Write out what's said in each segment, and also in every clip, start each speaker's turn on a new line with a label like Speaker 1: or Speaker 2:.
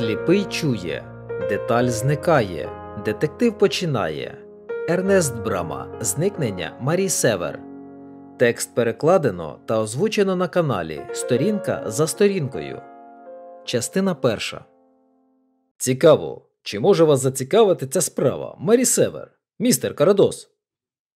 Speaker 1: Сліпий чує, деталь зникає, детектив починає. Ернест Брама. Зникнення Марі Север. Текст перекладено та озвучено на каналі Сторінка за сторінкою. Частина перша. Цікаво. Чи може вас зацікавити ця справа, Марі Север, містер Карадос?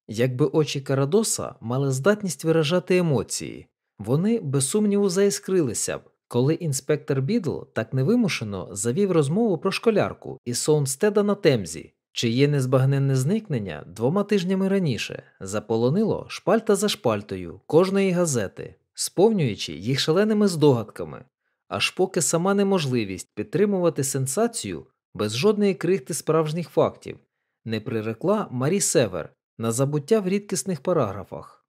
Speaker 1: Якби очі Карадоса мали здатність виражати емоції, вони без сумніву заіскрилися б, коли інспектор Бідл так невимушено завів розмову про школярку із Соунстеда на Темзі, чиє незбагненне зникнення двома тижнями раніше заполонило шпальта за шпальтою кожної газети, сповнюючи їх шаленими здогадками, аж поки сама неможливість підтримувати сенсацію без жодної крихти справжніх фактів не прирекла Марі Север на забуття в рідкісних параграфах.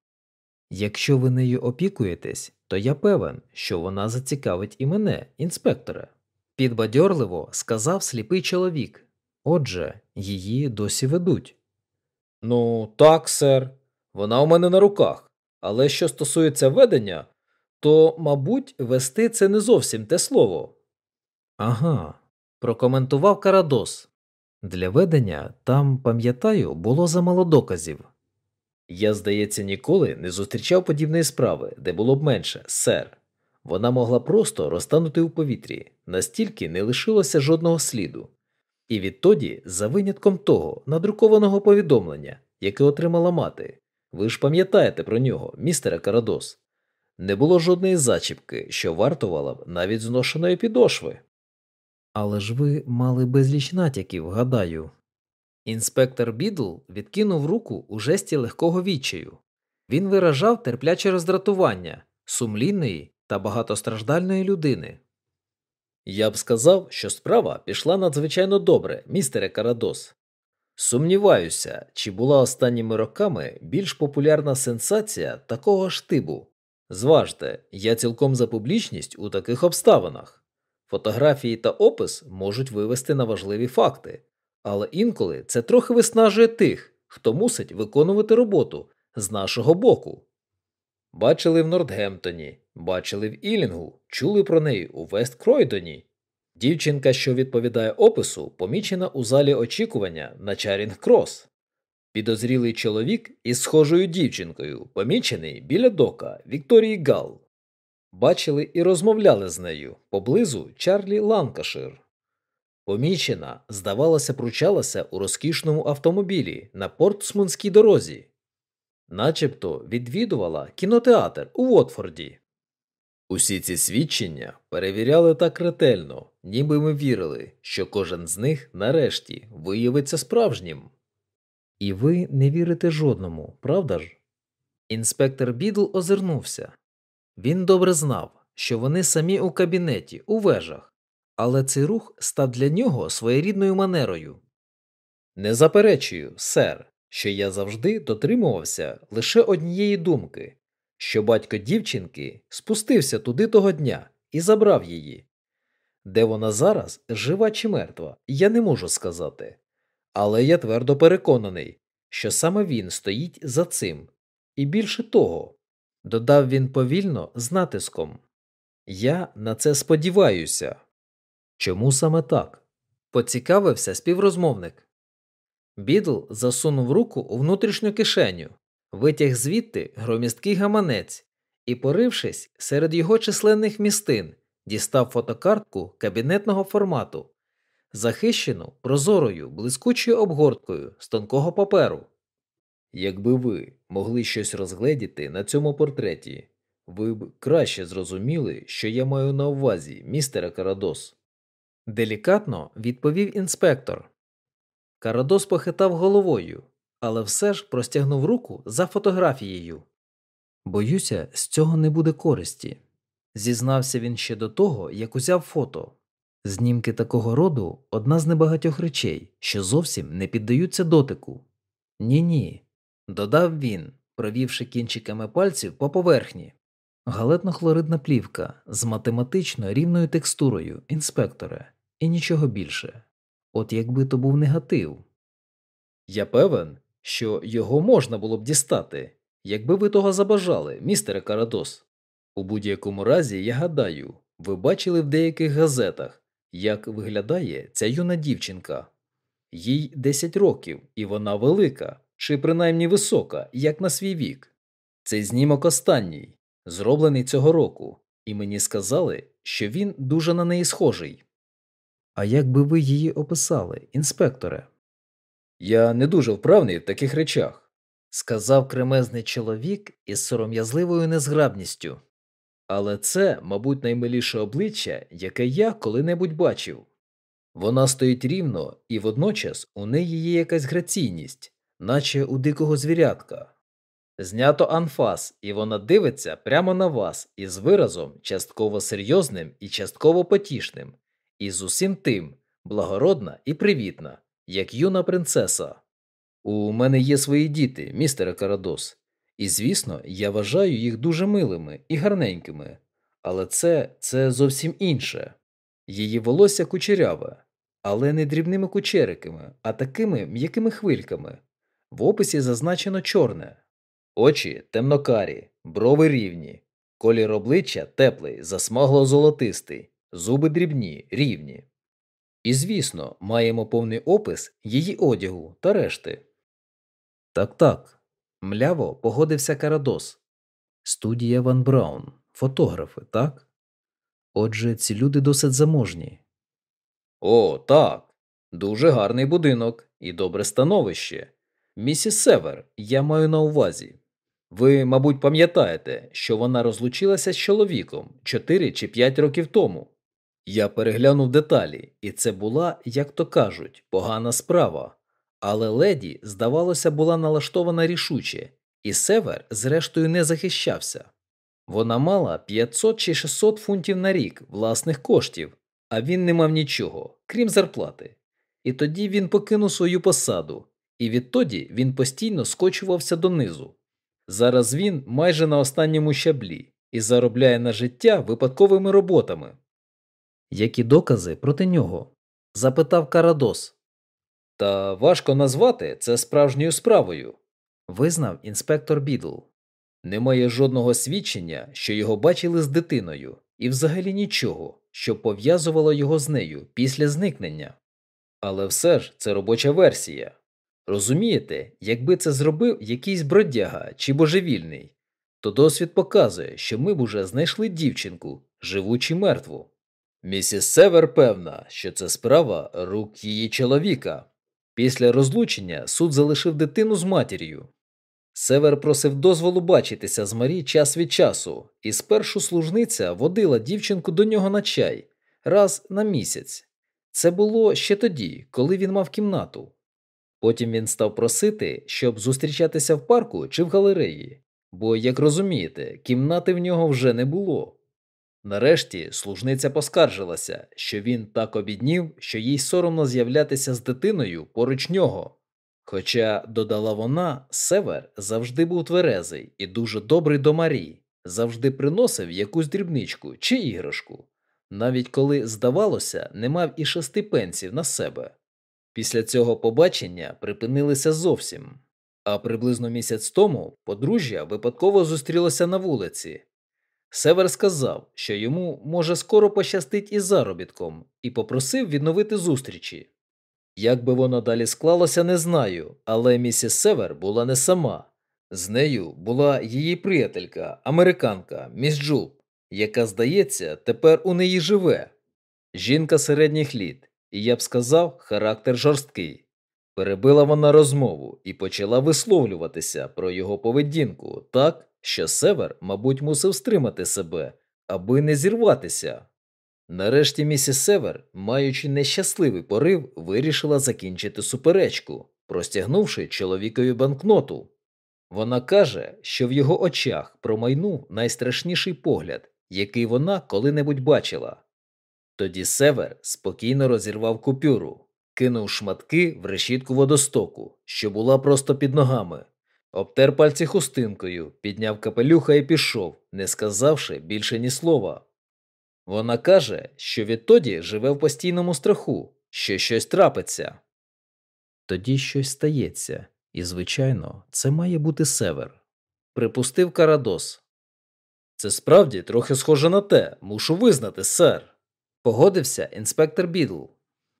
Speaker 1: Якщо ви нею опікуєтесь, то я певен, що вона зацікавить і мене, інспекторе, підбадьорливо сказав сліпий чоловік. Отже, її досі ведуть. Ну, так, сер, вона у мене на руках. Але що стосується ведення, то, мабуть, вести це не зовсім те слово. Ага, прокоментував Карадос. Для ведення там, пам'ятаю, було замало доказів. Я, здається, ніколи не зустрічав подібної справи, де було б менше, сер. Вона могла просто розтанути у повітрі, настільки не лишилося жодного сліду. І відтоді, за винятком того надрукованого повідомлення, яке отримала мати, ви ж пам'ятаєте про нього, містере Карадос, не було жодної зачіпки, що вартувала б навіть зношеної підошви. Але ж ви мали безліч натяків, гадаю. Інспектор Бідл відкинув руку у жесті легкого відчаю. Він виражав терпляче роздратування сумлінної та багатостраждальної людини. Я б сказав, що справа пішла надзвичайно добре, містере Карадос. Сумніваюся, чи була останніми роками більш популярна сенсація такого ж типу. Зважте, я цілком за публічність у таких обставинах. Фотографії та опис можуть вивести на важливі факти, але інколи це трохи виснажує тих, хто мусить виконувати роботу з нашого боку. Бачили в Нортгемптоні, бачили в Ілінгу, чули про неї у Вест Кройдоні. Дівчинка, що відповідає опису, помічена у залі очікування на Чарінг Крос. Підозрілий чоловік із схожою дівчинкою, помічений біля дока Вікторії Гал. Бачили і розмовляли з нею поблизу Чарлі Ланкашир. Помічена, здавалося, пручалася у розкішному автомобілі на Портсмунській дорозі, начебто відвідувала кінотеатр у Вотфорді. Усі ці свідчення перевіряли так ретельно, ніби ми вірили, що кожен з них нарешті виявиться справжнім. І ви не вірите жодному, правда ж? Інспектор Бідл озирнувся. Він добре знав, що вони самі у кабінеті, у вежах, але цей рух став для нього своєрідною манерою. Не заперечую, сер, що я завжди дотримувався лише однієї думки, що батько дівчинки спустився туди того дня і забрав її. Де вона зараз, жива чи мертва, я не можу сказати. Але я твердо переконаний, що саме він стоїть за цим, і більше того, додав він повільно з натиском Я на це сподіваюся. Чому саме так? поцікавився співрозмовник. Бідл засунув руку у внутрішню кишеню, витяг звідти громісткий гаманець і, порившись серед його численних містин, дістав фотокартку кабінетного формату, захищену прозорою блискучою обгорткою з тонкого паперу. Якби ви могли щось розгледіти на цьому портреті, ви б краще зрозуміли, що я маю на увазі, містере Карадос. Делікатно відповів інспектор. Карадос похитав головою, але все ж простягнув руку за фотографією. Боюся, з цього не буде користі. Зізнався він ще до того, як узяв фото. Знімки такого роду одна з небагатьох речей, що зовсім не піддаються дотику. Ні ні, додав він, провівши кінчиками пальців по поверхні. Галетно-хлоридна плівка з математично рівною текстурою, інспекторе, і нічого більше. От якби то був негатив. Я певен, що його можна було б дістати, якби ви того забажали, містере Карадос. У будь-якому разі, я гадаю, ви бачили в деяких газетах, як виглядає ця юна дівчинка. Їй 10 років, і вона велика, чи принаймні висока, як на свій вік. Цей знімок останній, зроблений цього року, і мені сказали, що він дуже на неї схожий. А як би ви її описали, інспекторе? Я не дуже вправний в таких речах, сказав кремезний чоловік із сором'язливою незграбністю. Але це, мабуть, наймиліше обличчя, яке я коли-небудь бачив. Вона стоїть рівно, і водночас у неї є якась граційність, наче у дикого звірятка. Знято анфас, і вона дивиться прямо на вас із виразом частково серйозним і частково потішним, і з усім тим благородна і привітна, як юна принцеса. У мене є свої діти, містере Карадос, і, звісно, я вважаю їх дуже милими і гарненькими, але це це зовсім інше. Її волосся кучеряве, але не дрібними кучериками, а такими м'якими хвильками. В описі зазначено чорне, очі темнокарі, брови рівні, колір обличчя теплий, засмагло золотистий, зуби дрібні, рівні. І, звісно, маємо повний опис її одягу та решти. Так так, мляво погодився Карадос. Студія Ван Браун, фотографи, так? Отже, ці люди досить заможні. О, так. Дуже гарний будинок і добре становище. Місіс Север, я маю на увазі. Ви, мабуть, пам'ятаєте, що вона розлучилася з чоловіком 4 чи 5 років тому. Я переглянув деталі, і це була, як то кажуть, погана справа. Але леді, здавалося, була налаштована рішуче, і Север, зрештою, не захищався. Вона мала 500 чи 600 фунтів на рік власних коштів, а він не мав нічого, крім зарплати. І тоді він покинув свою посаду, і відтоді він постійно скочувався донизу. Зараз він майже на останньому щаблі і заробляє на життя випадковими роботами. Які докази проти нього? запитав Карадос. Та важко назвати це справжньою справою, визнав інспектор Бідл. Немає жодного свідчення, що його бачили з дитиною, і взагалі нічого, що пов'язувало його з нею після зникнення. Але все ж це робоча версія. Розумієте, якби це зробив якийсь бродяга чи божевільний, то досвід показує, що ми б уже знайшли дівчинку, живу чи мертву. Місіс Север певна, що це справа рук її чоловіка. Після розлучення суд залишив дитину з матір'ю. Север просив дозволу бачитися з Марі час від часу, і спершу служниця водила дівчинку до нього на чай раз на місяць. Це було ще тоді, коли він мав кімнату. Потім він став просити, щоб зустрічатися в парку чи в галереї, бо, як розумієте, кімнати в нього вже не було. Нарешті служниця поскаржилася, що він так обіднів, що їй соромно з'являтися з дитиною поруч нього. Хоча, додала вона, Север завжди був тверезий і дуже добрий до Марі, завжди приносив якусь дрібничку чи іграшку, навіть коли, здавалося, не мав і шести пенсів на себе. Після цього побачення припинилися зовсім, а приблизно місяць тому подружжя випадково зустрілося на вулиці. Север сказав, що йому може скоро пощастить із заробітком, і попросив відновити зустрічі. Як би воно далі склалося, не знаю, але місіс Север була не сама. З нею була її приятелька, американка, міс Джулп, яка, здається, тепер у неї живе. Жінка середніх літ, і я б сказав, характер жорсткий. Перебила вона розмову і почала висловлюватися про його поведінку так, що Север, мабуть, мусив стримати себе, аби не зірватися. Нарешті місіс Север, маючи нещасливий порив, вирішила закінчити суперечку, простягнувши чоловікові банкноту. Вона каже, що в його очах промайнув найстрашніший погляд, який вона коли-небудь бачила. Тоді Север спокійно розірвав купюру, кинув шматки в решітку водостоку, що була просто під ногами, обтер пальці хустинкою, підняв капелюха і пішов, не сказавши більше ні слова. Вона каже, що відтоді живе в постійному страху, що щось трапиться. Тоді щось стається, і, звичайно, це має бути север. Припустив Карадос. Це справді трохи схоже на те, мушу визнати, сер. Погодився інспектор Бідл.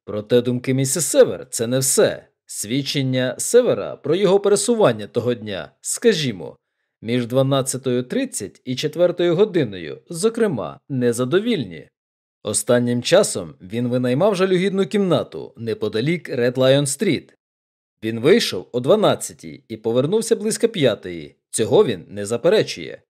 Speaker 1: Проте думки місіс Север це не все. Свідчення Севера про його пересування того дня, скажімо, між 12.30 і 4 годиною, зокрема, незадовільні. Останнім часом він винаймав жалюгідну кімнату неподалік Ред Лайон Стріт. Він вийшов о 12 і повернувся близько п'ятої. Цього він не заперечує.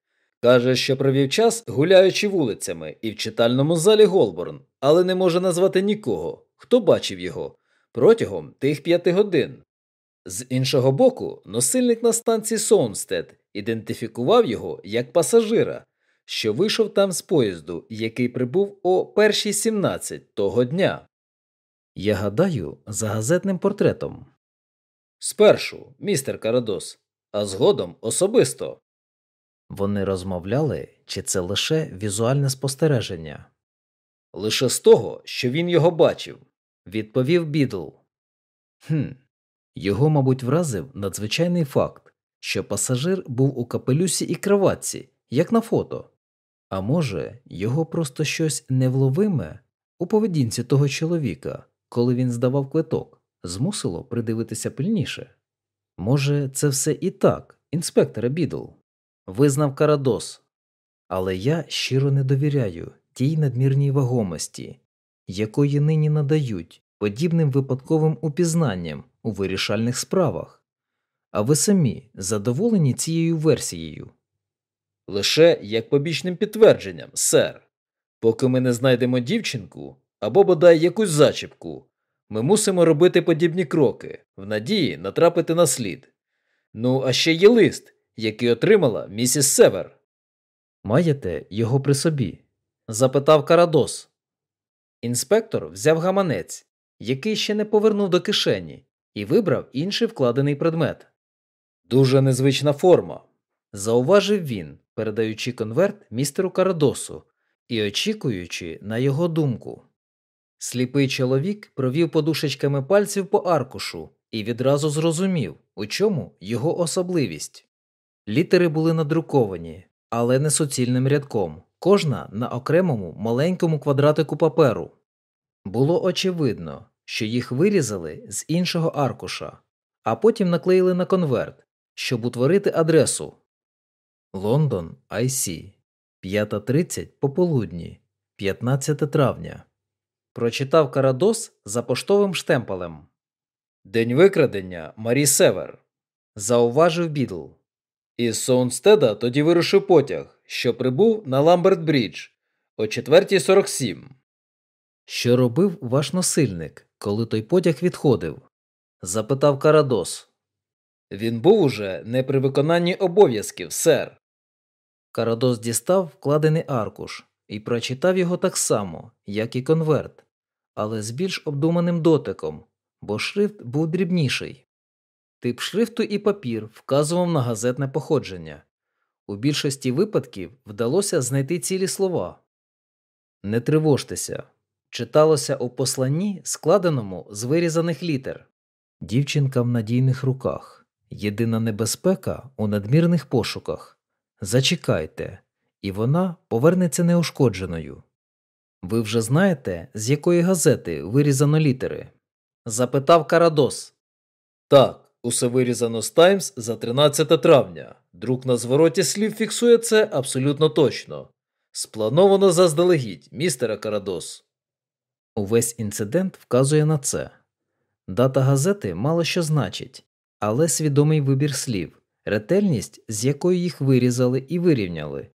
Speaker 1: Каже, що провів час, гуляючи вулицями і в читальному залі Голборн, але не може назвати нікого, хто бачив його протягом тих п'яти годин. З іншого боку, носильник на станції Соунстед ідентифікував його як пасажира, що вийшов там з поїзду, який прибув о першій 17 того дня. Я гадаю, за газетним портретом. Спершу, містер Карадос, а згодом особисто. Вони розмовляли, чи це лише візуальне спостереження? Лише з того, що він його бачив, відповів Бідл. Хм, його, мабуть, вразив надзвичайний факт, що пасажир був у капелюсі і краватці, як на фото. А може, його просто щось невловиме у поведінці того чоловіка, коли він здавав квиток, змусило придивитися пильніше. Може, це все і так, інспектора Бідл, визнав Карадос, але я щиро не довіряю тій надмірній вагомості, якої нині надають подібним випадковим упізнанням у вирішальних справах. А ви самі задоволені цією версією? Лише як побічним підтвердженням, сер. Поки ми не знайдемо дівчинку або бодай якусь зачіпку, ми мусимо робити подібні кроки в надії натрапити на слід. Ну, а ще є лист, який отримала місіс Север. Маєте його при собі? запитав Карадос. Інспектор взяв гаманець, який ще не повернув до кишені, і вибрав інший вкладений предмет. Дуже незвична форма, зауважив він, передаючи конверт містеру Карадосу і очікуючи на його думку. Сліпий чоловік провів подушечками пальців по аркушу і відразу зрозумів, у чому його особливість. Літери були надруковані, але не суцільним рядком, кожна на окремому маленькому квадратику паперу. Було очевидно, що їх вирізали з іншого аркуша, а потім наклеїли на конверт, щоб утворити адресу Лондон EC 5.30 пополудні, 15 травня. Прочитав Карадос за поштовим штемпелем. День викрадення Марі Север. Зауважив Бідл. Із Соунстеда тоді вирушив потяг, що прибув на Ламберт Брідж о 4.47. Що робив ваш носильник, коли той потяг відходив? запитав Карадос. Він був уже не при виконанні обов'язків, сер. Карадос дістав вкладений аркуш і прочитав його так само, як і конверт, але з більш обдуманим дотиком, бо шрифт був дрібніший. Тип шрифту і папір вказував на газетне походження. У більшості випадків вдалося знайти цілі слова. Не тривожтеся. Читалося у посланні, складеному з вирізаних літер. Дівчинка в надійних руках. Єдина небезпека у надмірних пошуках. Зачекайте, і вона повернеться неушкодженою. Ви вже знаєте, з якої газети вирізано літери? запитав Карадос. Так, усе вирізано з Таймс за 13 травня. Друк на звороті слів фіксує це абсолютно точно. Сплановано заздалегідь, містере Карадос. Увесь інцидент вказує на це. Дата газети мало що значить, але свідомий вибір слів, ретельність, з якою їх вирізали і вирівняли,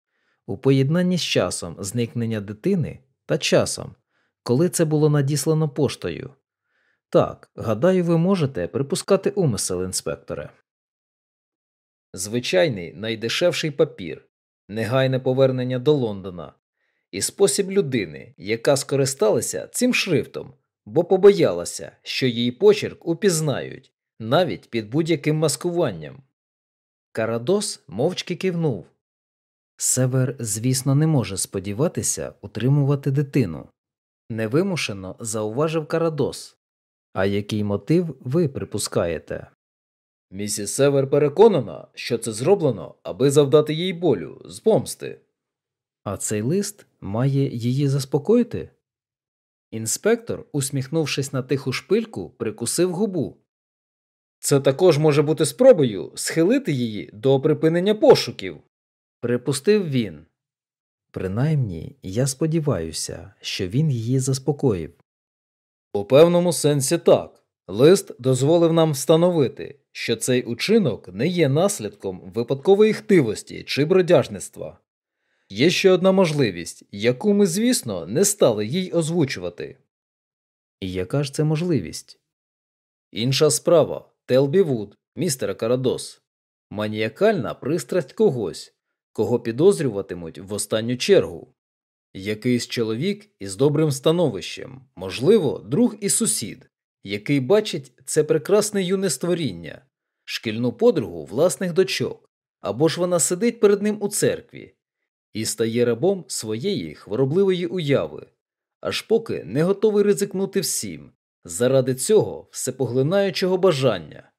Speaker 1: у поєднанні з часом зникнення дитини та часом, коли це було надіслано поштою. Так, гадаю, ви можете припускати умисел, інспекторе. Звичайний найдешевший папір, негайне повернення до Лондона і спосіб людини, яка скористалася цим шрифтом, бо побоялася, що її почерк упізнають навіть під будь-яким маскуванням. Карадос мовчки кивнув. Север, звісно, не може сподіватися утримувати дитину. Невимушено зауважив Карадос. А який мотив ви припускаєте? Місіс Север переконана, що це зроблено, аби завдати їй болю з помсти. А цей лист має її заспокоїти? Інспектор, усміхнувшись на тиху шпильку, прикусив губу. Це також може бути спробою схилити її до припинення пошуків, припустив він. Принаймні, я сподіваюся, що він її заспокоїв. У певному сенсі так. Лист дозволив нам встановити, що цей учинок не є наслідком випадкової хтивості чи бродяжництва. Є ще одна можливість, яку ми, звісно, не стали їй озвучувати. І яка ж це можливість? Інша справа Телбі Вуд, містере Карадос. Маніакальна пристрасть когось, кого підозрюватимуть в останню чергу. Якийсь чоловік із добрим становищем, можливо, друг і сусід, який бачить це прекрасне юне створіння, шкільну подругу власних дочок, або ж вона сидить перед ним у церкві і стає рабом своєї хворобливої уяви, аж поки не готовий ризикнути всім, заради цього всепоглинаючого бажання.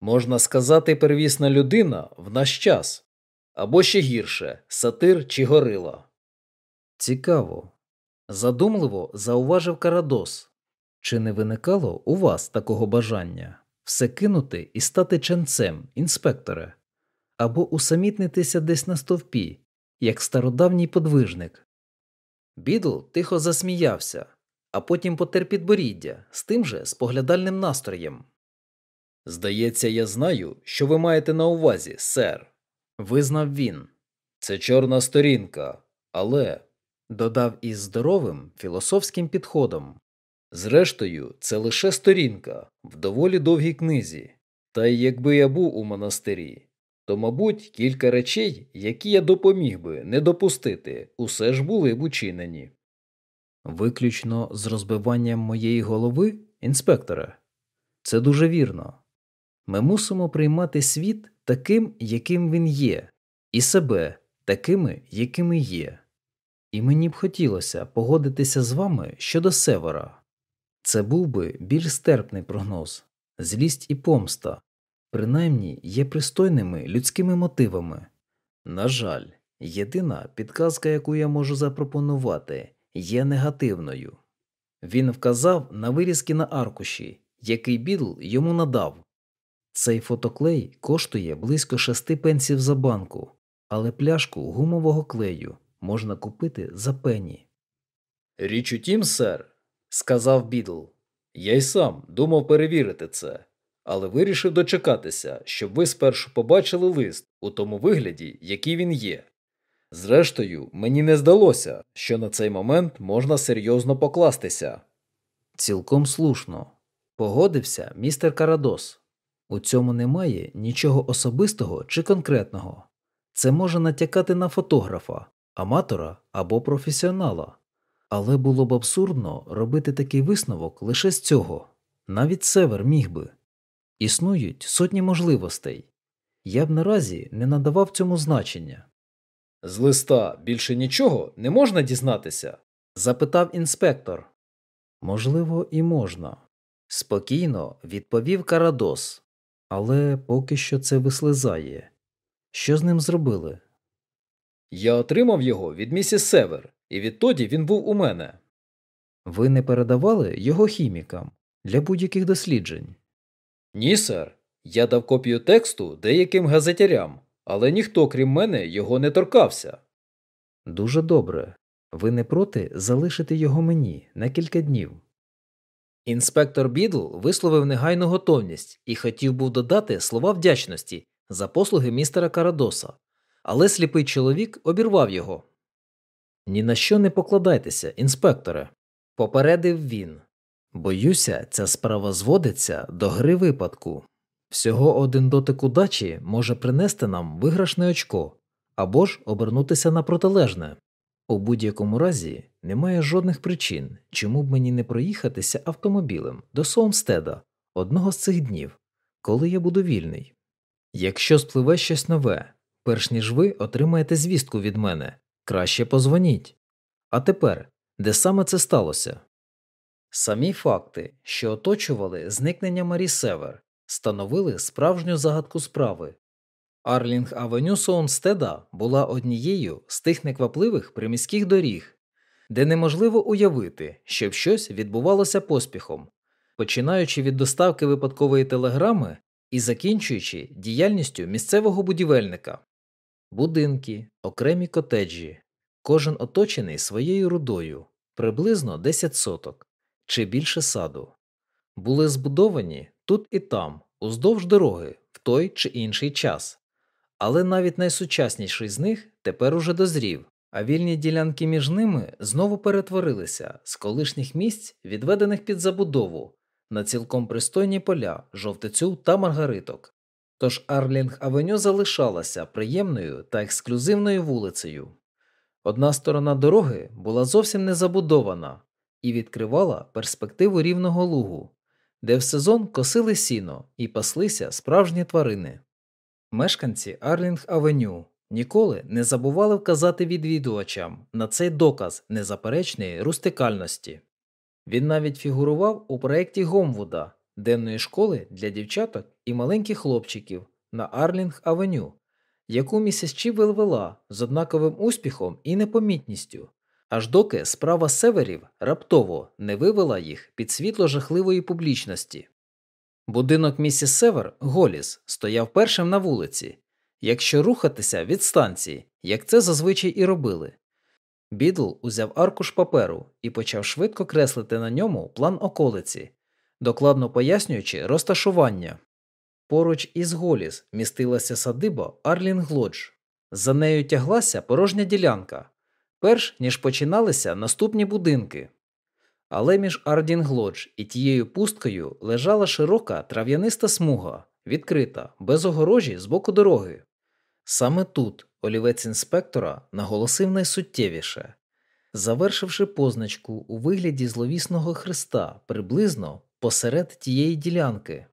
Speaker 1: Можна сказати, первісна людина в наш час, або ще гірше сатир чи горила. Цікаво. Задумливо зауважив Карадос. Чи не виникало у вас такого бажання все кинути і стати ченцем, інспекторе, або усамітнитися десь на стовпі, як стародавній подвижник? Бідл тихо засміявся, а потім потер підборіддя з тим же споглядальним настроєм. Здається, я знаю, що ви маєте на увазі, сер, визнав він. Це чорна сторінка, але додав із здоровим філософським підходом. Зрештою, це лише сторінка в доволі довгій книзі, та й якби я був у монастирі, то, мабуть, кілька речей, які я допоміг би не допустити, усе ж були б учинені. Виключно з розбиванням моєї голови, інспекторе, це дуже вірно. Ми мусимо приймати світ таким, яким він є, і себе такими, якими є. І мені б хотілося погодитися з вами щодо севера. Це був би більш стерпний прогноз, злість і помста, принаймні є пристойними людськими мотивами. На жаль, єдина підказка, яку я можу запропонувати, є негативною. Він вказав на вирізки на аркуші, який бідл йому надав. Цей фотоклей коштує близько шести пенсів за банку, але пляшку гумового клею можна купити за пені. Річ у тім, сер, сказав бідл. Я й сам думав перевірити це, але вирішив дочекатися, щоб ви спершу побачили лист у тому вигляді, який він є. Зрештою, мені не здалося, що на цей момент можна серйозно покластися. Цілком слушно, погодився містер Карадос. У цьому немає нічого особистого чи конкретного. Це може натякати на фотографа, аматора або професіонала. Але було б абсурдно робити такий висновок лише з цього. Навіть север міг би. Існують сотні можливостей. Я б наразі не надавав цьому значення. З листа більше нічого не можна дізнатися? запитав інспектор. Можливо, і можна. Спокійно відповів Карадос. Але поки що це вислизає. Що з ним зробили? Я отримав його від місіс Север, і відтоді він був у мене. Ви не передавали його хімікам для будь-яких досліджень? Ні, сер. Я дав копію тексту деяким газетярям, але ніхто, крім мене, його не торкався. Дуже добре. Ви не проти залишити його мені на кілька днів. Інспектор Бідл висловив негайну готовність і хотів був додати слова вдячності за послуги містера Карадоса, але сліпий чоловік обірвав його. Ні на що не покладайтеся, інспекторе, попередив він. Боюся, ця справа зводиться до гри випадку. Всього один дотик удачі може принести нам виграшне очко або ж обернутися на протилежне. У будь-якому разі немає жодних причин, чому б мені не проїхатися автомобілем до Соумстеда одного з цих днів, коли я буду вільний. Якщо спливе щось нове, перш ніж ви отримаєте звістку від мене, краще позвоніть. А тепер, де саме це сталося? Самі факти, що оточували зникнення Марі Север, становили справжню загадку справи. Арлінг Авеню Соунстеда була однією з тих неквапливих приміських доріг, де неможливо уявити, щоб щось відбувалося поспіхом, починаючи від доставки випадкової телеграми і закінчуючи діяльністю місцевого будівельника. Будинки, окремі котеджі, кожен оточений своєю рудою, приблизно 10 соток чи більше саду, були збудовані тут і там, уздовж дороги, в той чи інший час. Але навіть найсучасніший з них тепер уже дозрів, а вільні ділянки між ними знову перетворилися з колишніх місць, відведених під забудову, на цілком пристойні поля, жовтицю та маргариток. Тож Арлінг Авеню залишалася приємною та ексклюзивною вулицею. Одна сторона дороги була зовсім не забудована і відкривала перспективу рівного лугу, де в сезон косили сіно і паслися справжні тварини. Мешканці Арлінг Авеню ніколи не забували вказати відвідувачам на цей доказ незаперечної рустикальності. Він навіть фігурував у проєкті Гомвуда, денної школи для дівчаток і маленьких хлопчиків на Арлінг Авеню, яку місіс Чівел вела з однаковим успіхом і непомітністю, аж доки справа северів раптово не вивела їх під світло жахливої публічності. Будинок місіс Север Голіс стояв першим на вулиці, якщо рухатися від станції, як це зазвичай і робили. Бідл узяв аркуш паперу і почав швидко креслити на ньому план околиці, докладно пояснюючи розташування. Поруч із Голіс містилася садиба Арлінг Лодж. За нею тяглася порожня ділянка, перш ніж починалися наступні будинки. Але між Арлінг Лодж і тією пусткою лежала широка трав'яниста смуга, відкрита, без огорожі з боку дороги. Саме тут олівець інспектора наголосив найсуттєвіше, завершивши позначку у вигляді зловісного хреста приблизно посеред тієї ділянки.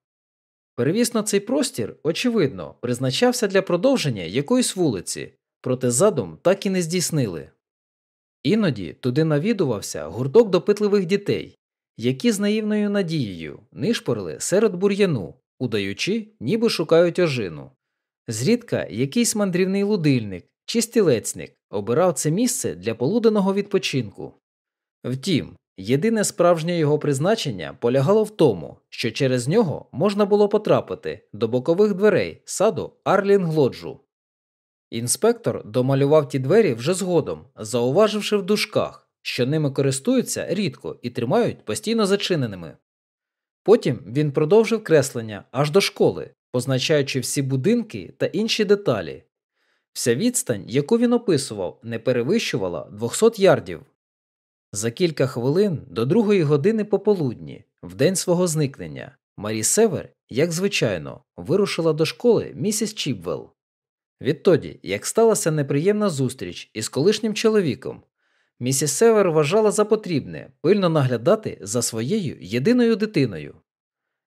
Speaker 1: Перевісно, цей простір, очевидно, призначався для продовження якоїсь вулиці, проте задум так і не здійснили. Іноді туди навідувався гурток допитливих дітей, які з наївною надією нишпорили серед бур'яну, удаючи, ніби шукають ожину. Зрідка якийсь мандрівний лудильник чи стілецник обирав це місце для полуденного відпочинку. Втім, єдине справжнє його призначення полягало в тому, що через нього можна було потрапити до бокових дверей саду Арлінг-Лоджу. Інспектор домалював ті двері вже згодом, зауваживши в дужках, що ними користуються рідко і тримають постійно зачиненими. Потім він продовжив креслення аж до школи, позначаючи всі будинки та інші деталі. Вся відстань, яку він описував, не перевищувала 200 ярдів. За кілька хвилин до другої години пополудні, в день свого зникнення, Марі Север, як звичайно, вирушила до школи місіс Чіпвелл. Відтоді, як сталася неприємна зустріч із колишнім чоловіком, місіс Север вважала за потрібне пильно наглядати за своєю єдиною дитиною.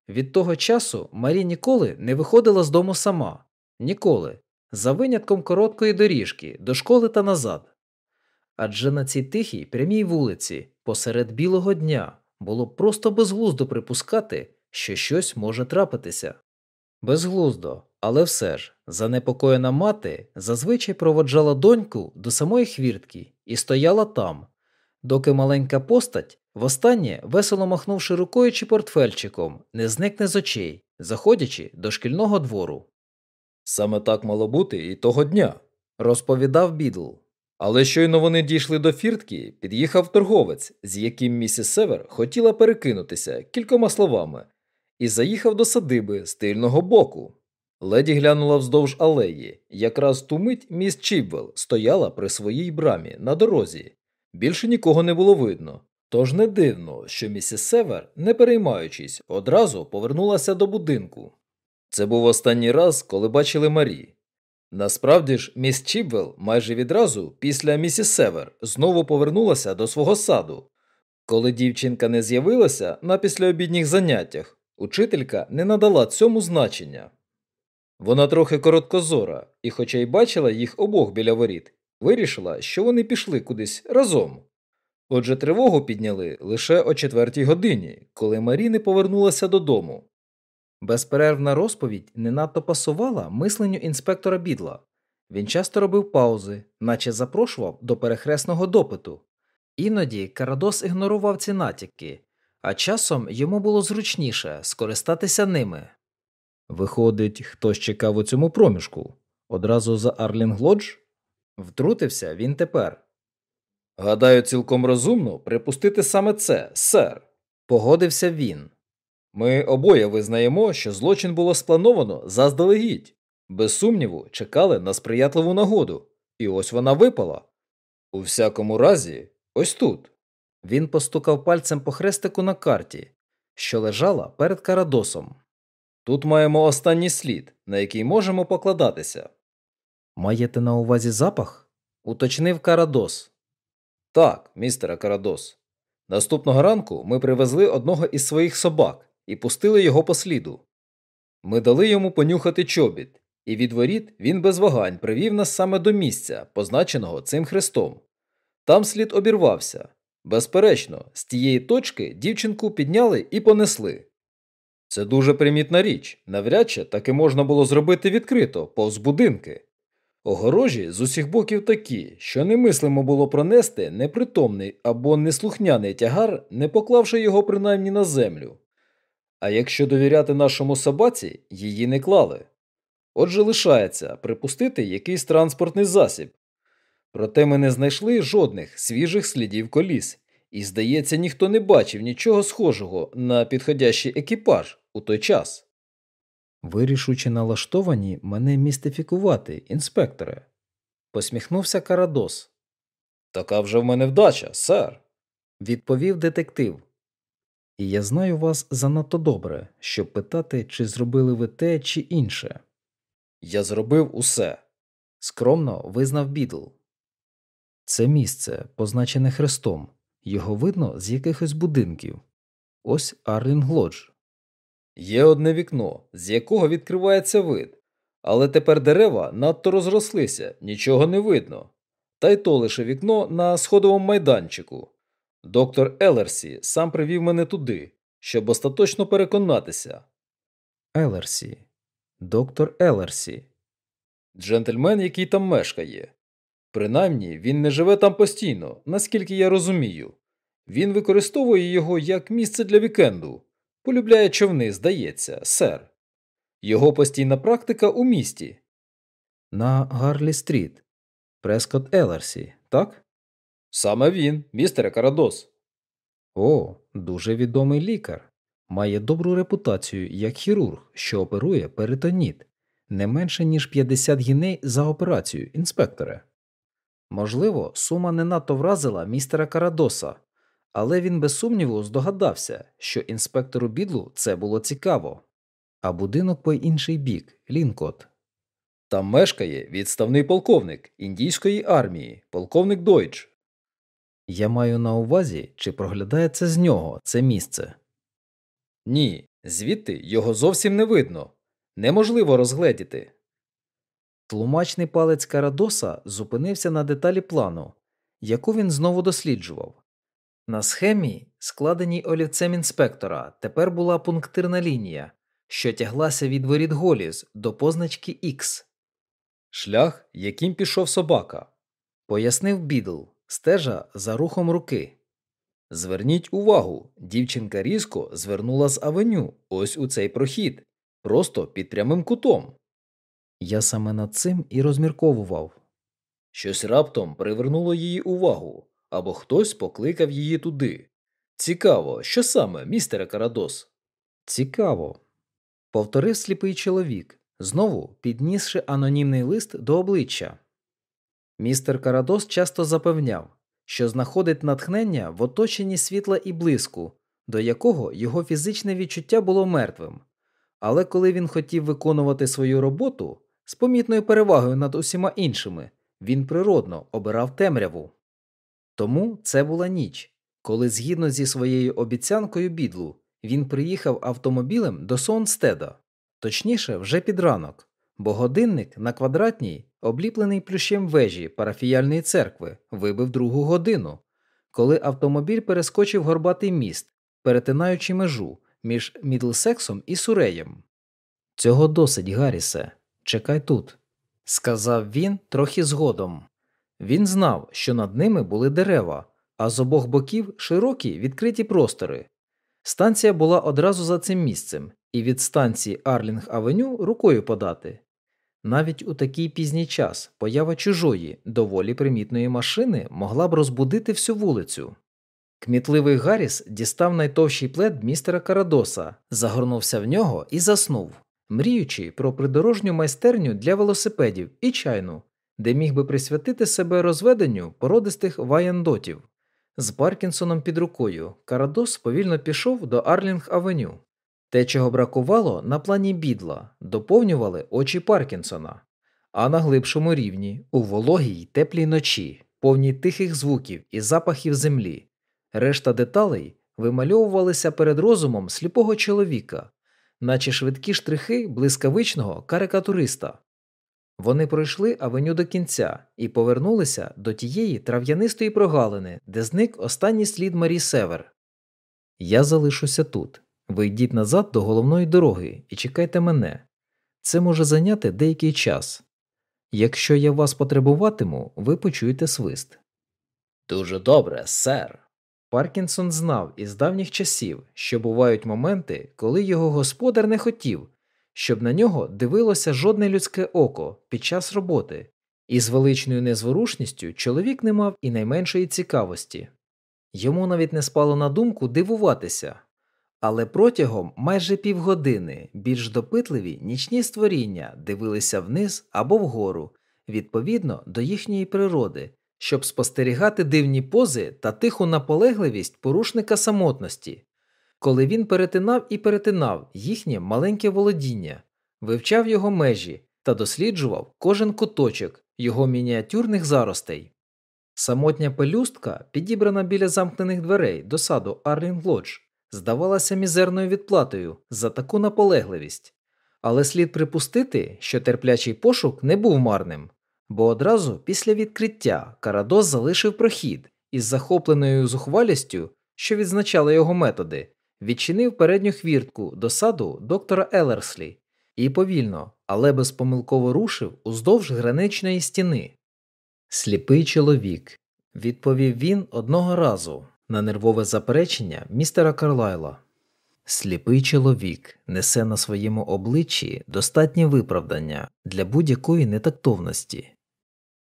Speaker 1: Від того часу Марі ніколи не виходила з дому сама, ніколи, за винятком короткої доріжки до школи та назад. Адже на цій тихій прямій вулиці, посеред білого дня, було просто безглуздо припускати, що щось може трапитися. Безглуздо, але все ж, занепокоєна мати зазвичай проводжала доньку до самої хвіртки і стояла там, доки маленька постать, востаннє весело махнувши рукою чи портфельчиком, не зникне з очей, заходячи до шкільного двору.
Speaker 2: Саме так мало бути і того дня,
Speaker 1: розповідав бідл.
Speaker 2: Але щойно вони дійшли до фіртки, під'їхав торговець, з яким місіс Север хотіла перекинутися кількома словами, і заїхав до садиби з тильного боку. Леді глянула вздовж алеї, якраз ту мить міс Чіпвелл стояла при своїй брамі на дорозі. Більше нікого не було видно. Тож не дивно, що місіс Север, не переймаючись, одразу повернулася до будинку. Це був останній раз, коли бачили Марі. Насправді ж, міс Чіпвелл майже відразу, після місіс Север, знову повернулася до свого саду. Коли дівчинка не з'явилася на післяобідніх заняттях, учителька не надала цьому значення. Вона трохи короткозора, і, хоча й бачила їх обох біля воріт, вирішила, що вони пішли кудись разом. Отже, тривогу підняли лише о четвертій годині, коли Марі не повернулася додому.
Speaker 1: Безперервна розповідь не надто пасувала мисленню інспектора Бідла. Він часто робив паузи, наче запрошував до перехресного допиту. Іноді Карадос ігнорував ці натяки, а часом йому було зручніше скористатися ними.
Speaker 2: Виходить, хтось чекав у цьому проміжку одразу за Арлінг Лодж?
Speaker 1: Втрутився він тепер.
Speaker 2: Гадаю, цілком розумно припустити саме це, сер.
Speaker 1: Погодився він.
Speaker 2: Ми обоє визнаємо, що злочин було сплановано заздалегідь. Без сумніву, чекали на сприятливу нагоду, і ось вона випала. У всякому разі, ось тут.
Speaker 1: Він постукав пальцем по хрестику на карті, що лежала перед Карадосом.
Speaker 2: Тут маємо останній слід, на який можемо покладатися.
Speaker 1: Маєте на увазі запах? уточнив Карадос.
Speaker 2: Так, містере Карадос. Наступного ранку ми привезли одного із своїх собак і пустили його по сліду. Ми дали йому понюхати чобіт, і від воріт він без вагань привів нас саме до місця, позначеного цим хрестом. Там слід обірвався. Безперечно, з тієї точки дівчинку підняли і понесли. Це дуже примітна річ, навряд чи таки можна було зробити відкрито, повз будинки. Огорожі з усіх боків такі, що немислимо було пронести непритомний або неслухняний тягар, не поклавши його принаймні на землю. А якщо довіряти нашому собаці, її не клали. Отже, лишається припустити якийсь транспортний засіб. Проте ми не знайшли жодних свіжих слідів коліс, і, здається, ніхто не бачив нічого схожого на підходящий екіпаж у той час.
Speaker 1: Вирішучи налаштовані мене містифікувати, інспекторе, посміхнувся Карадос.
Speaker 2: Така вже в мене вдача, сер,
Speaker 1: відповів детектив. І я знаю вас занадто добре, щоб питати, чи зробили ви те чи інше.
Speaker 2: Я зробив усе,
Speaker 1: скромно визнав Бідл. Це місце, позначене хрестом, його видно з якихось будинків. Ось Арлінг Лодж.
Speaker 2: Є одне вікно, з якого відкривається вид, але тепер дерева надто розрослися, нічого не видно. Та й то лише вікно на сходовому майданчику. Доктор Елерсі сам привів мене туди, щоб остаточно переконатися.
Speaker 1: Елерсі, доктор Елерсі.
Speaker 2: Джентльмен, який там мешкає. Принаймні, він не живе там постійно, наскільки я розумію. Він використовує його як місце для вікенду. Полюбляє човни, здається, сер. Його постійна практика у місті.
Speaker 1: На Гарлі Стріт. Прескот Елерсі, так?
Speaker 2: Саме він, містере Карадос.
Speaker 1: О, дуже відомий лікар. Має добру репутацію як хірург, що оперує перитоніт. Не менше, ніж 50 гіней за операцію, інспекторе. Можливо, сума не надто вразила містера Карадоса, але він без сумніву здогадався, що інспектору бідлу це було цікаво. А будинок по інший бік Лінкот.
Speaker 2: Там мешкає відставний полковник індійської армії, полковник Дойч.
Speaker 1: Я маю на увазі, чи проглядається з нього це місце.
Speaker 2: Ні, звідти його зовсім не видно. Неможливо розгледіти.
Speaker 1: Тлумачний палець Карадоса зупинився на деталі плану, яку він знову досліджував. На схемі, складеній олівцем інспектора, тепер була пунктирна лінія, що тяглася від воріт Голіз до позначки X.
Speaker 2: Шлях, яким пішов собака,
Speaker 1: пояснив Бідл, стежа за рухом руки.
Speaker 2: Зверніть увагу, дівчинка різко звернула з авеню ось у цей прохід, просто під прямим кутом.
Speaker 1: Я саме над цим і розмірковував.
Speaker 2: Щось раптом привернуло її увагу, або хтось покликав її туди. Цікаво, що саме, містере Карадос?
Speaker 1: Цікаво. Повторив сліпий чоловік, знову піднісши анонімний лист до обличчя. Містер Карадос часто запевняв, що знаходить натхнення в оточенні світла і блиску, до якого його фізичне відчуття було мертвим. Але коли він хотів виконувати свою роботу з помітною перевагою над усіма іншими, він природно обирав темряву. Тому це була ніч, коли, згідно зі своєю обіцянкою бідлу, він приїхав автомобілем до Сонстеда, точніше, вже під ранок, бо годинник на квадратній, обліплений плющем вежі парафіяльної церкви, вибив другу годину, коли автомобіль перескочив горбатий міст, перетинаючи межу між Мідлсексом і Суреєм. Цього досить, Гаррісе, чекай тут, сказав він трохи згодом. Він знав, що над ними були дерева, а з обох боків широкі відкриті простори. Станція була одразу за цим місцем, і від станції Арлінг Авеню рукою подати. Навіть у такий пізній час поява чужої, доволі примітної машини могла б розбудити всю вулицю. Кмітливий Гарріс дістав найтовший плед містера Карадоса, загорнувся в нього і заснув, мріючи про придорожню майстерню для велосипедів і чайну, де міг би присвятити себе розведенню породистих ваяндотів. З Паркінсоном під рукою Карадос повільно пішов до Арлінг Авеню. Те, чого бракувало на плані бідла, доповнювали очі Паркінсона, а на глибшому рівні, у вологій теплій ночі, повній тихих звуків і запахів землі, решта деталей вимальовувалися перед розумом сліпого чоловіка, наче швидкі штрихи блискавичного карикатуриста. Вони пройшли авеню до кінця і повернулися до тієї трав'янистої прогалини, де зник останній слід Марі Север. Я залишуся тут. Ви йдіть назад до головної дороги і чекайте мене. Це може зайняти деякий час. Якщо я вас потребуватиму, ви почуєте свист.
Speaker 2: Дуже добре, сер.
Speaker 1: Паркінсон знав із давніх часів, що бувають моменти, коли його господар не хотів, щоб на нього дивилося жодне людське око під час роботи, і з величною незворушністю чоловік не мав і найменшої цікавості. Йому навіть не спало на думку дивуватися, але протягом майже півгодини більш допитливі нічні створіння дивилися вниз або вгору, відповідно до їхньої природи, щоб спостерігати дивні пози та тиху наполегливість порушника самотності, коли він перетинав і перетинав їхнє маленьке володіння, вивчав його межі та досліджував кожен куточок його мініатюрних заростей. Самотня пелюстка, підібрана біля замкнених дверей до саду Арлінг Лодж, здавалася мізерною відплатою за таку наполегливість, але слід припустити, що терплячий пошук не був марним, бо одразу після відкриття Карадос залишив прохід із захопленою зухвалістю, що відзначала його методи, відчинив передню хвіртку до саду доктора Елерслі і повільно, але безпомилково рушив уздовж граничної стіни. Сліпий чоловік, відповів він одного разу на нервове заперечення містера Карлайла. Сліпий чоловік несе на своєму обличчі достатнє виправдання для будь-якої нетактовності.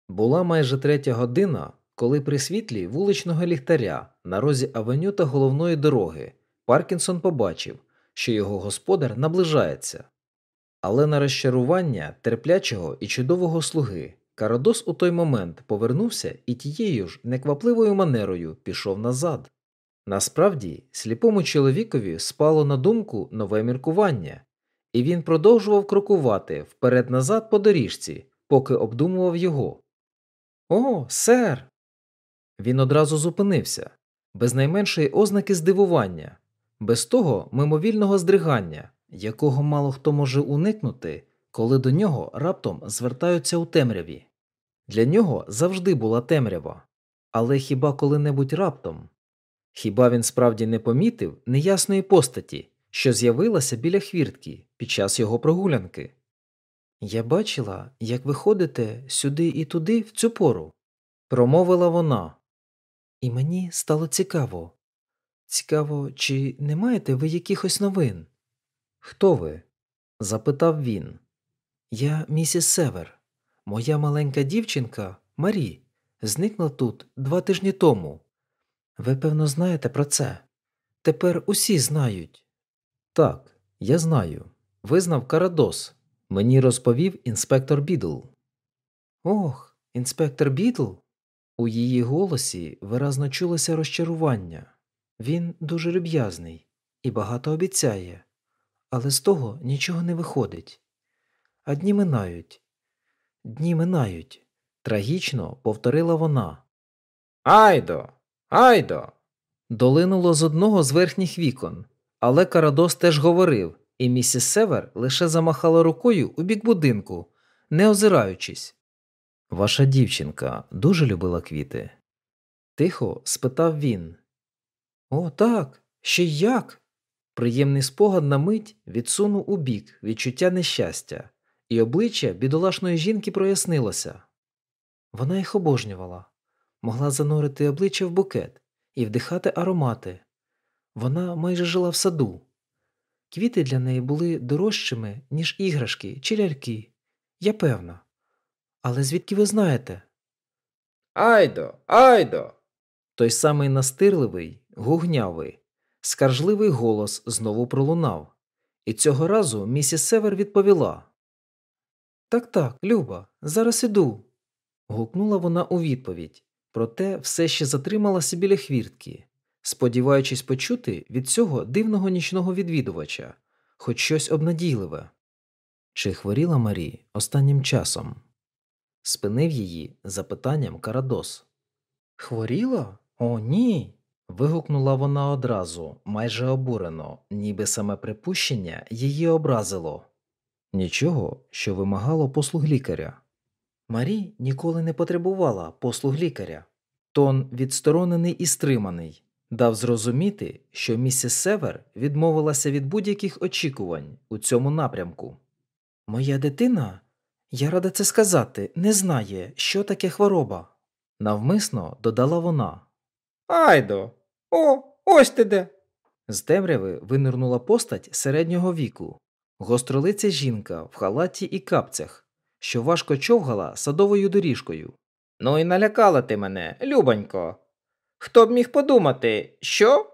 Speaker 1: Була майже третя година, коли при світлі вуличного ліхтаря на розі авеню та головної дороги Паркінсон побачив, що його господар наближається. Але на розчарування терплячого і чудового слуги Карадос у той момент повернувся і тією ж неквапливою манерою пішов назад. Насправді, сліпому чоловікові спало на думку нове міркування, і він продовжував крокувати вперед назад по доріжці, поки обдумував його. О, сер. Він одразу зупинився, без найменшої ознаки здивування, без того мимовільного здригання, якого мало хто може уникнути, коли до нього раптом звертаються у темряві. Для нього завжди була темрява, але хіба коли-небудь раптом? Хіба він справді не помітив неясної постаті, що з'явилася біля хвіртки під час його прогулянки? Я бачила, як ви ходите сюди і туди в цю пору, промовила вона. І мені стало цікаво. Цікаво, чи не маєте ви якихось новин? Хто ви? запитав він. Я місіс Север. Моя маленька дівчинка Марі зникла тут два тижні тому. Ви, певно, знаєте про це. Тепер усі знають. Так, я знаю. Визнав Карадос. Мені розповів інспектор Бідл. Ох, інспектор Бідл. У її голосі виразно чулося розчарування. Він дуже люб'язний і багато обіцяє, але з того нічого не виходить. А дні минають, дні минають, трагічно повторила вона.
Speaker 2: Айдо, айдо.
Speaker 1: Долинуло з одного з верхніх вікон, але Карадос теж говорив, і місіс Север лише замахала рукою у бік будинку, не озираючись. Ваша дівчинка дуже любила квіти? Тихо спитав він. О, так, ще як. Приємний спогад на мить відсунув у бік відчуття нещастя, і обличчя бідолашної жінки прояснилося. Вона їх обожнювала, могла занурити обличчя в букет і вдихати аромати. Вона майже жила в саду. Квіти для неї були дорожчими, ніж іграшки чи ляльки. Я певна. Але звідки ви знаєте?
Speaker 2: Айдо, айдо.
Speaker 1: Той самий настирливий, гугнявий, скаржливий голос знову пролунав, і цього разу місіс Север відповіла Так, так, Люба, зараз іду. гукнула вона у відповідь, проте все ще затрималася біля хвіртки, сподіваючись почути від цього дивного нічного відвідувача хоч щось обнадійливе. Чи хворіла Марі останнім часом? спинив її запитанням Карадос. Хворіла? О, ні. вигукнула вона одразу, майже обурено, ніби саме припущення її образило. Нічого, що вимагало послуг лікаря. Марі ніколи не потребувала послуг лікаря. Тон відсторонений і стриманий, дав зрозуміти, що місіс Север відмовилася від будь-яких очікувань у цьому напрямку. Моя дитина, я рада це сказати, не знає, що таке хвороба, навмисно додала вона.
Speaker 2: Айдо. О, ось ти де.
Speaker 1: З темряви винирнула постать середнього віку, гостролиця жінка в халаті і капцях, що важко човгала садовою доріжкою.
Speaker 2: Ну і налякала ти мене, любонько. Хто б міг подумати, що?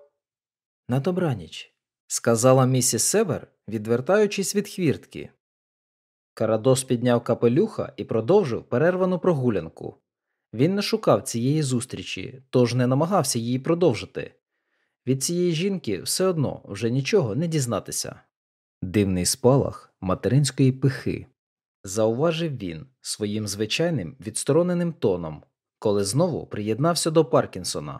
Speaker 1: На добраніч, сказала місіс Север, відвертаючись від хвіртки. Карадос підняв капелюха і продовжив перервану прогулянку. Він не шукав цієї зустрічі, тож не намагався її продовжити. Від цієї жінки все одно вже нічого не дізнатися. Дивний спалах материнської пихи, зауважив він своїм звичайним відстороненим тоном, коли знову приєднався до Паркінсона.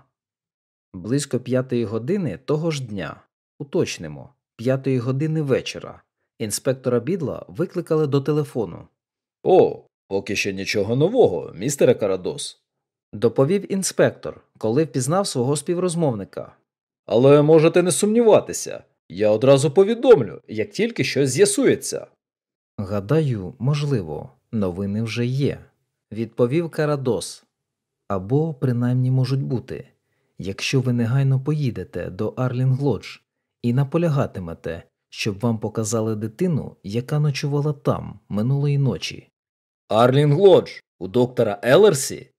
Speaker 1: Близько п'ятої години того ж дня, уточнимо, п'ятої години вечора, інспектора бідла викликали до телефону.
Speaker 2: О, поки що нічого нового, містере Карадос.
Speaker 1: Доповів інспектор, коли впізнав свого співрозмовника.
Speaker 2: Але можете не сумніватися. Я одразу повідомлю, як тільки щось з'ясується.
Speaker 1: Гадаю, можливо, новини вже є, відповів Карадос. Або, принаймні, можуть бути, якщо ви негайно поїдете до Арлінг-Лодж і наполягатимете, щоб вам показали дитину, яка ночувала там минулої ночі.
Speaker 2: Арлінг Лодж, у доктора Елерсі?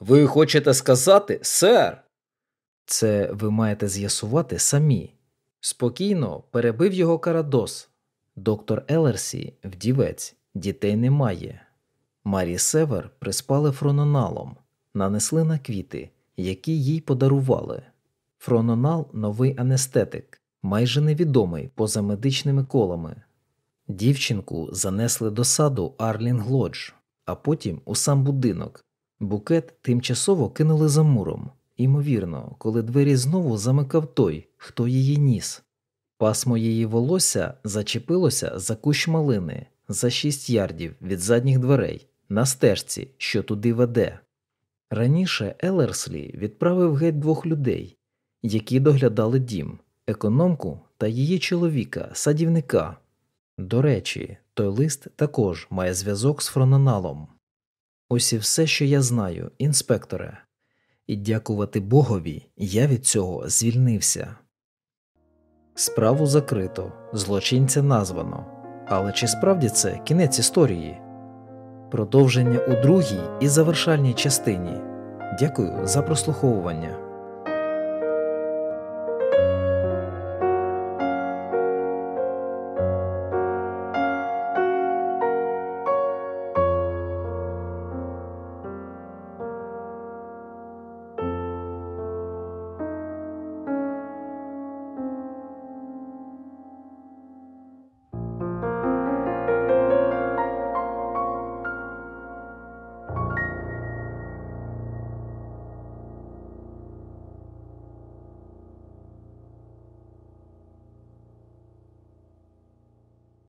Speaker 2: Ви хочете сказати, сер?
Speaker 1: Це ви маєте з'ясувати самі. Спокійно перебив його Карадос. Доктор Елерсі вдівець, дітей немає. Марі Север приспали фрононалом, нанесли на квіти, які їй подарували. Фрононал новий анестетик, майже невідомий поза медичними колами. Дівчинку занесли до саду Арлінг Лодж, а потім у сам будинок. Букет тимчасово кинули за муром, ймовірно, коли двері знову замикав той, хто її ніс. Пасмо її волосся зачепилося за кущ малини за шість ярдів від задніх дверей на стежці, що туди веде. Раніше Елерслі відправив геть двох людей, які доглядали дім, економку та її чоловіка, садівника. До речі, той лист також має зв'язок з фрононалом. Ось і все, що я знаю, інспекторе, і дякувати Богові, я від цього звільнився. Справу закрито, злочинця названо. Але чи справді це кінець історії? Продовження у другій і завершальній частині. Дякую за прослуховування.